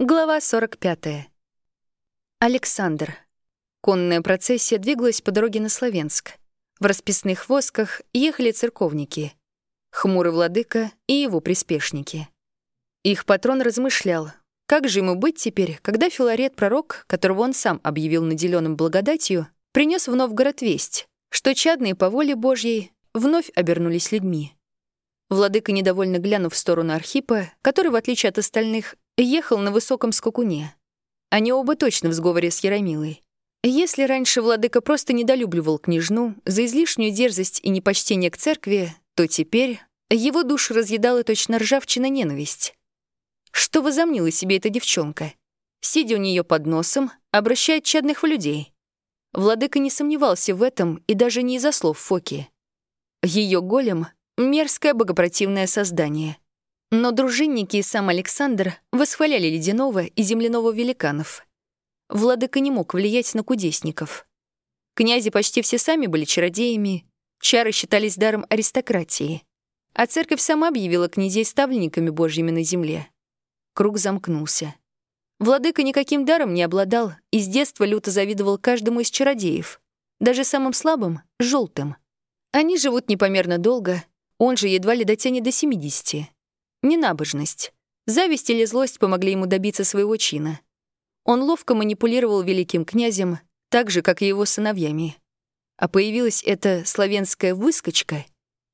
Глава 45. Александр. Конная процессия двигалась по дороге на Славянск. В расписных восках ехали церковники, хмурый владыка и его приспешники. Их патрон размышлял, как же ему быть теперь, когда Филарет, пророк, которого он сам объявил наделенным благодатью, принес в Новгород весть, что чадные по воле Божьей вновь обернулись людьми. Владыка, недовольно глянув в сторону Архипа, который, в отличие от остальных, ехал на высоком скакуне. Они оба точно в сговоре с Яромилой. Если раньше владыка просто недолюбливал княжну за излишнюю дерзость и непочтение к церкви, то теперь его душу разъедала точно ржавчина ненависть. Что возомнила себе эта девчонка? Сидя у нее под носом, обращает чадных в людей. Владыка не сомневался в этом и даже не из-за слов Фоки. Ее голем — мерзкое богопротивное создание — но дружинники и сам Александр восхваляли ледяного и земляного великанов. Владыка не мог влиять на кудесников. Князи почти все сами были чародеями, чары считались даром аристократии, а церковь сама объявила князей ставленниками божьими на земле. Круг замкнулся. Владыка никаким даром не обладал и с детства люто завидовал каждому из чародеев, даже самым слабым — желтым. Они живут непомерно долго, он же едва ли дотянет до 70. Ненабожность. Зависть или злость помогли ему добиться своего чина. Он ловко манипулировал великим князем, так же, как и его сыновьями. А появилась эта славянская выскочка,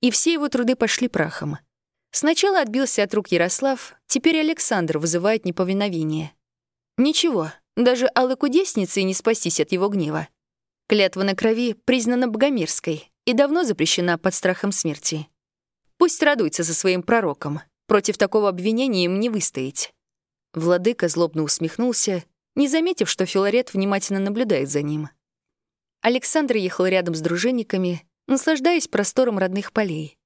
и все его труды пошли прахом. Сначала отбился от рук Ярослав, теперь Александр вызывает неповиновение. Ничего, даже алой кудеснице не спастись от его гнева. Клятва на крови признана богомерзкой и давно запрещена под страхом смерти. Пусть радуется за своим пророком. Против такого обвинения им не выстоять. Владыка злобно усмехнулся, не заметив, что Филарет внимательно наблюдает за ним. Александр ехал рядом с дружинниками, наслаждаясь простором родных полей.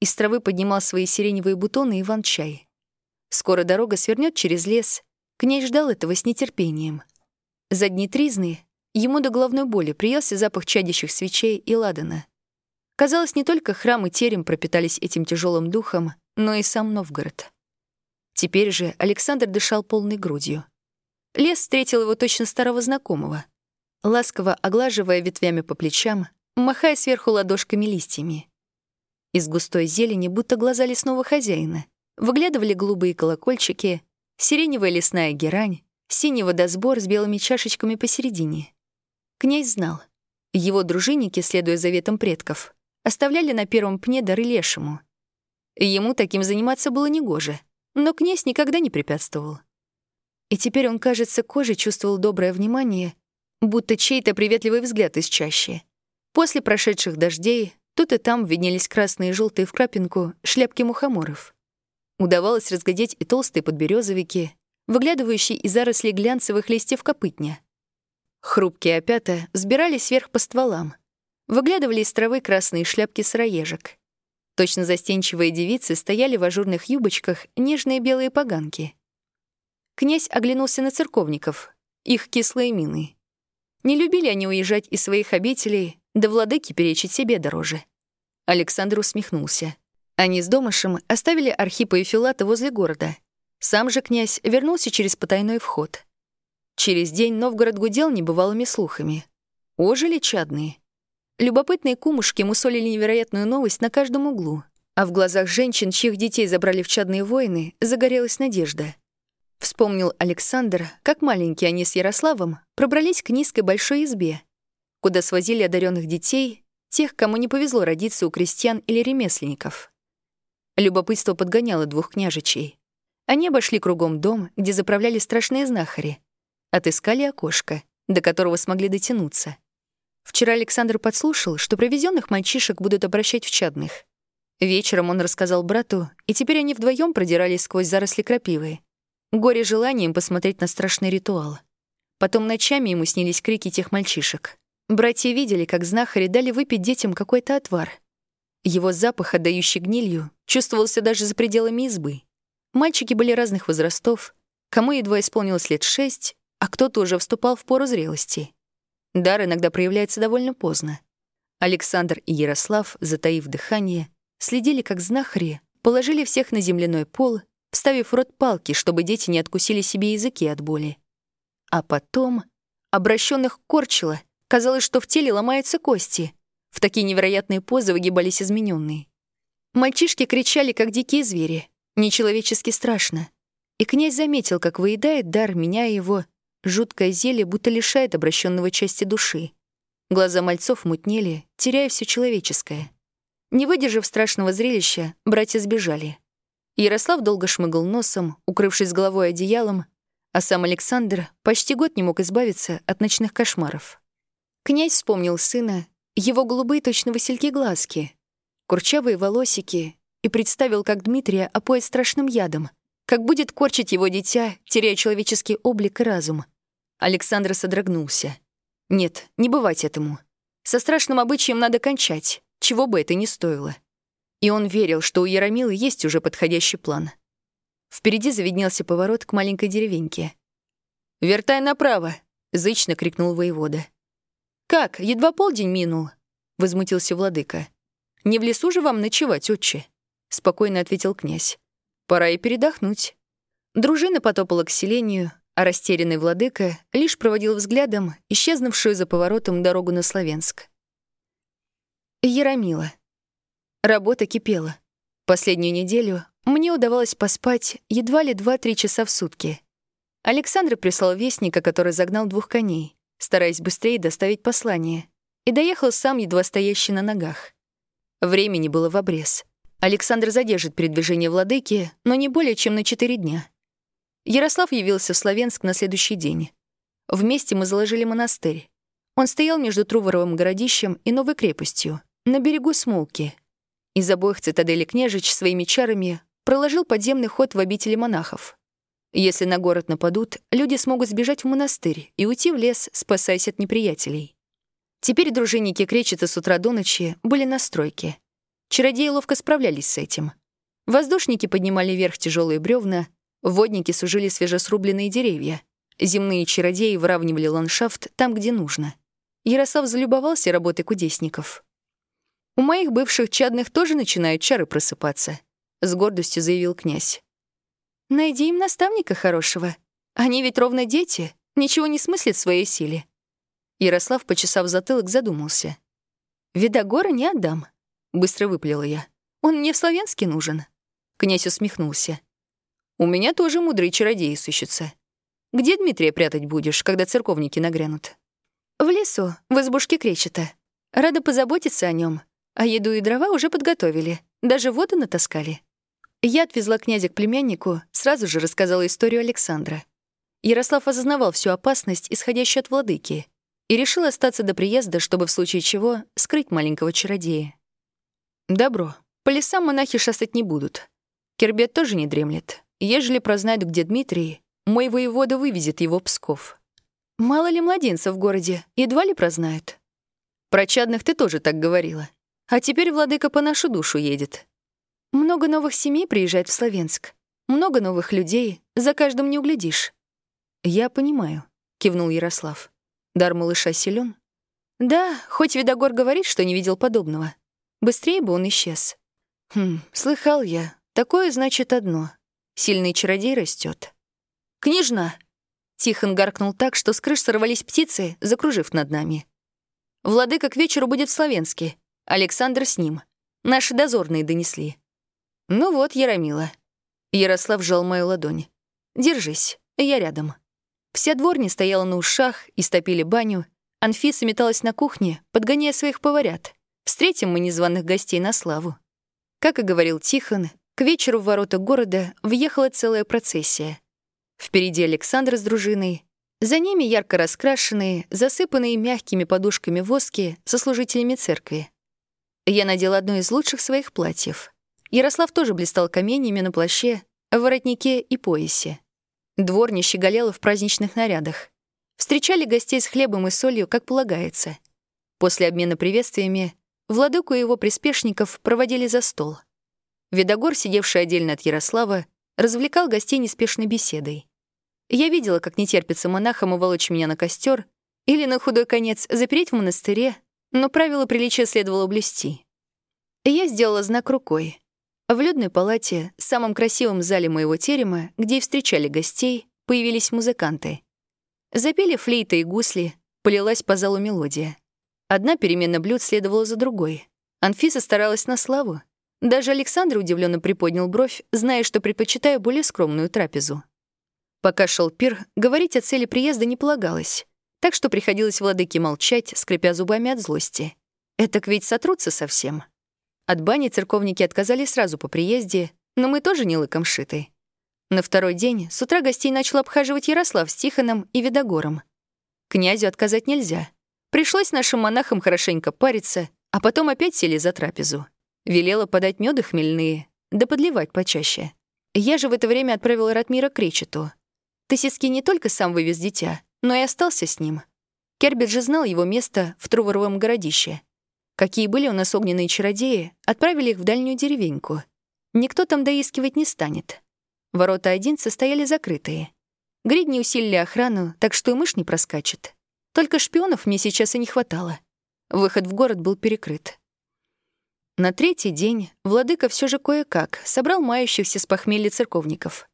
Из травы поднимал свои сиреневые бутоны Иван-чай. Скоро дорога свернет через лес. Князь ждал этого с нетерпением. За дни тризны ему до головной боли приелся запах чадящих свечей и ладана. Казалось, не только храм и терем пропитались этим тяжелым духом, но и сам Новгород. Теперь же Александр дышал полной грудью. Лес встретил его точно старого знакомого, ласково оглаживая ветвями по плечам, махая сверху ладошками листьями. Из густой зелени, будто глаза лесного хозяина, выглядывали голубые колокольчики, сиреневая лесная герань, синий водосбор с белыми чашечками посередине. Князь знал. Его дружинники, следуя заветам предков, оставляли на первом пне дары лешему — Ему таким заниматься было негоже, но князь никогда не препятствовал. И теперь он, кажется, кожей чувствовал доброе внимание, будто чей-то приветливый взгляд из чащи. После прошедших дождей тут и там виднелись красные и желтые в крапинку шляпки мухоморов. Удавалось разглядеть и толстые подберезовики, выглядывающие из зарослей глянцевых листьев копытня. Хрупкие опята взбирались вверх по стволам. Выглядывали из травы красные шляпки сыроежек. Точно застенчивые девицы стояли в ажурных юбочках нежные белые поганки. Князь оглянулся на церковников, их кислые мины. Не любили они уезжать из своих обителей, да владыки перечить себе дороже. Александр усмехнулся. Они с Домышем оставили Архипа и Филата возле города. Сам же князь вернулся через потайной вход. Через день Новгород гудел небывалыми слухами. Ожили чадные. Любопытные кумушки мусолили невероятную новость на каждом углу, а в глазах женщин, чьих детей забрали в чадные войны, загорелась надежда. Вспомнил Александр, как маленькие они с Ярославом пробрались к низкой большой избе, куда свозили одаренных детей, тех, кому не повезло родиться у крестьян или ремесленников. Любопытство подгоняло двух княжичей. Они обошли кругом дом, где заправляли страшные знахари. Отыскали окошко, до которого смогли дотянуться — Вчера Александр подслушал, что привезенных мальчишек будут обращать в чадных. Вечером он рассказал брату, и теперь они вдвоем продирались сквозь заросли крапивы. Горе желанием посмотреть на страшный ритуал. Потом ночами ему снились крики тех мальчишек. Братья видели, как знахари дали выпить детям какой-то отвар. Его запах, отдающий гнилью, чувствовался даже за пределами избы. Мальчики были разных возрастов, кому едва исполнилось лет шесть, а кто-то уже вступал в пору зрелости. Дар иногда проявляется довольно поздно. Александр и Ярослав, затаив дыхание, следили, как знахари положили всех на земляной пол вставив в рот палки, чтобы дети не откусили себе языки от боли. А потом обращенных корчило, казалось, что в теле ломаются кости. В такие невероятные позы выгибались измененные. Мальчишки кричали, как дикие звери. Нечеловечески страшно. И князь заметил, как выедает дар, меняя его. Жуткое зелье будто лишает обращенного части души. Глаза мальцов мутнели, теряя все человеческое. Не выдержав страшного зрелища, братья сбежали. Ярослав долго шмыгал носом, укрывшись головой одеялом, а сам Александр почти год не мог избавиться от ночных кошмаров. Князь вспомнил сына, его голубые точно васильки глазки, курчавые волосики и представил, как Дмитрия опоет страшным ядом, как будет корчить его дитя, теряя человеческий облик и разум. Александр содрогнулся. Нет, не бывать этому. Со страшным обычаем надо кончать, чего бы это ни стоило. И он верил, что у Яромилы есть уже подходящий план. Впереди заведнелся поворот к маленькой деревеньке. «Вертай направо!» — зычно крикнул воевода. «Как, едва полдень минул?» — возмутился владыка. «Не в лесу же вам ночевать, отче?» — спокойно ответил князь. «Пора и передохнуть». Дружина потопала к селению, а растерянный владыка лишь проводил взглядом исчезнувшую за поворотом дорогу на Славянск. Яромила. Работа кипела. Последнюю неделю мне удавалось поспать едва ли 2-3 часа в сутки. Александр прислал вестника, который загнал двух коней, стараясь быстрее доставить послание, и доехал сам, едва стоящий на ногах. Времени было в обрез. Александр задержит передвижение владыки, но не более чем на четыре дня. Ярослав явился в Славянск на следующий день. Вместе мы заложили монастырь. Он стоял между Труворовым городищем и новой крепостью, на берегу Смолки. Из обоих цитаделей княжич своими чарами проложил подземный ход в обители монахов. Если на город нападут, люди смогут сбежать в монастырь и уйти в лес, спасаясь от неприятелей. Теперь дружинники Кречета с утра до ночи были на стройке. Чародеи ловко справлялись с этим. Воздушники поднимали вверх тяжелые бревна, водники сужили свежесрубленные деревья. Земные чародеи выравнивали ландшафт там, где нужно. Ярослав залюбовался работой кудесников. «У моих бывших чадных тоже начинают чары просыпаться», — с гордостью заявил князь. Найди им наставника хорошего. Они ведь ровно дети, ничего не смыслят в своей силе. Ярослав, почесав затылок, задумался. «Видогора не отдам», — быстро выплела я. «Он мне в Славянске нужен». Князь усмехнулся. «У меня тоже мудрые чародеи сыщутся. Где Дмитрия прятать будешь, когда церковники нагрянут?» «В лесу, в избушке кречета. Рада позаботиться о нем, а еду и дрова уже подготовили, даже воду натаскали». Я отвезла князя к племяннику, сразу же рассказала историю Александра. Ярослав осознавал всю опасность, исходящую от владыки, и решил остаться до приезда, чтобы в случае чего скрыть маленького чародея. Добро. По лесам монахи шастать не будут. Кербет тоже не дремлет. Ежели прознают, где Дмитрий, мой воевода вывезет его Псков. Мало ли младенцев в городе, едва ли прознают. Про чадных ты тоже так говорила. А теперь владыка по нашу душу едет. Много новых семей приезжает в Словенск. Много новых людей, за каждым не углядишь. Я понимаю, кивнул Ярослав. Дар малыша силен. Да, хоть Видогор говорит, что не видел подобного. Быстрее бы он исчез. Хм, слыхал я. Такое значит одно. Сильный чародей растет. Княжна! Тихон гаркнул так, что с крыш сорвались птицы, закружив над нами. Владыка к вечеру будет в Словенске. Александр с ним. Наши дозорные донесли. «Ну вот, Яромила». Ярослав сжал мою ладонь. «Держись, я рядом». Вся дворня стояла на ушах, истопили баню. Анфиса металась на кухне, подгоняя своих поварят. Встретим мы незваных гостей на славу. Как и говорил Тихон, к вечеру в ворота города въехала целая процессия. Впереди Александр с дружиной, за ними ярко раскрашенные, засыпанные мягкими подушками воски со служителями церкви. Я надела одно из лучших своих платьев — Ярослав тоже блистал каменьями на плаще, в воротнике и поясе. Дворня щеголела в праздничных нарядах. Встречали гостей с хлебом и солью, как полагается. После обмена приветствиями владыку и его приспешников проводили за стол. Видогор, сидевший отдельно от Ярослава, развлекал гостей неспешной беседой. Я видела, как не терпится монахам уволочь меня на костер или, на худой конец, запереть в монастыре, но правила приличия следовало блюсти. Я сделала знак рукой. В людной палате, самом красивом зале моего терема, где и встречали гостей, появились музыканты. Запели флейта и гусли, полилась по залу мелодия. Одна перемена блюд следовала за другой. Анфиса старалась на славу. Даже Александр удивленно приподнял бровь, зная, что предпочитаю более скромную трапезу. Пока шел пир, говорить о цели приезда не полагалось, так что приходилось владыке молчать, скрипя зубами от злости. Этак ведь сотрутся совсем. От бани церковники отказали сразу по приезде, но мы тоже не лыком шиты. На второй день с утра гостей начал обхаживать Ярослав с Тихоном и Видогором. Князю отказать нельзя. Пришлось нашим монахам хорошенько париться, а потом опять сели за трапезу. Велела подать меды хмельные, да подливать почаще. Я же в это время отправила Ратмира к Речету. Тысяцкий не только сам вывез дитя, но и остался с ним. Кербит же знал его место в Труворовом городище. Какие были у нас огненные чародеи, отправили их в дальнюю деревеньку. Никто там доискивать не станет. Ворота один стояли закрытые. Гридни усилили охрану, так что и мышь не проскачет. Только шпионов мне сейчас и не хватало. Выход в город был перекрыт. На третий день владыка все же кое-как собрал мающихся с похмелья церковников.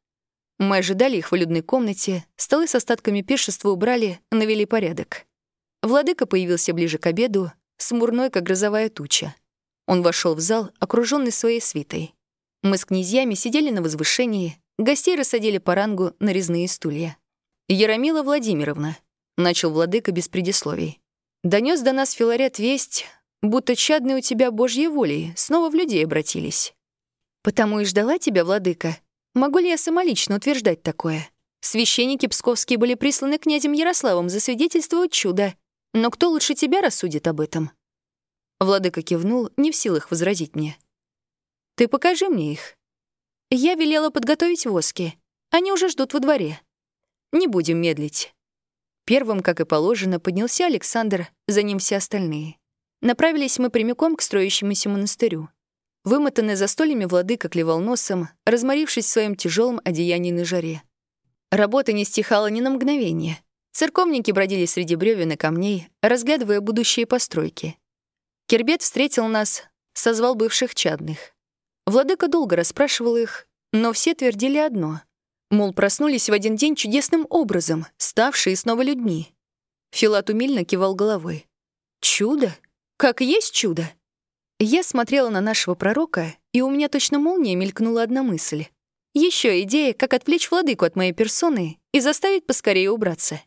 Мы ожидали их в людной комнате, столы с остатками пиршества убрали, навели порядок. Владыка появился ближе к обеду, смурной, как грозовая туча. Он вошел в зал, окруженный своей свитой. Мы с князьями сидели на возвышении, гостей рассадили по рангу на резные стулья. «Яромила Владимировна», — начал владыка без предисловий, донес до нас Филарет весть, будто чадные у тебя Божьей волей снова в людей обратились. Потому и ждала тебя, владыка. Могу ли я самолично утверждать такое? Священники псковские были присланы князем Ярославом засвидетельствовать чудо, но кто лучше тебя рассудит об этом?» Владыка кивнул, не в силах возразить мне. «Ты покажи мне их. Я велела подготовить воски. Они уже ждут во дворе. Не будем медлить». Первым, как и положено, поднялся Александр, за ним все остальные. Направились мы прямиком к строящемуся монастырю. Вымотанный застольями владыка клевал носом, разморившись в своем тяжелом одеянии на жаре. Работа не стихала ни на мгновение. Церковники бродили среди бревен и камней, разглядывая будущие постройки. Кербет встретил нас, созвал бывших чадных. Владыка долго расспрашивал их, но все твердили одно. Мол, проснулись в один день чудесным образом, ставшие снова людьми. Филат умильно кивал головой. «Чудо? Как есть чудо?» Я смотрела на нашего пророка, и у меня точно молния мелькнула одна мысль. Еще идея, как отвлечь владыку от моей персоны и заставить поскорее убраться.